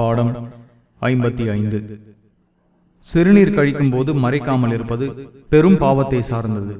பாடம் ஐம்பத்தி ஐந்து. சிறுநீர் கழிக்கும் போது மறைக்காமல் இருப்பது பெரும் பாவத்தை சார்ந்தது.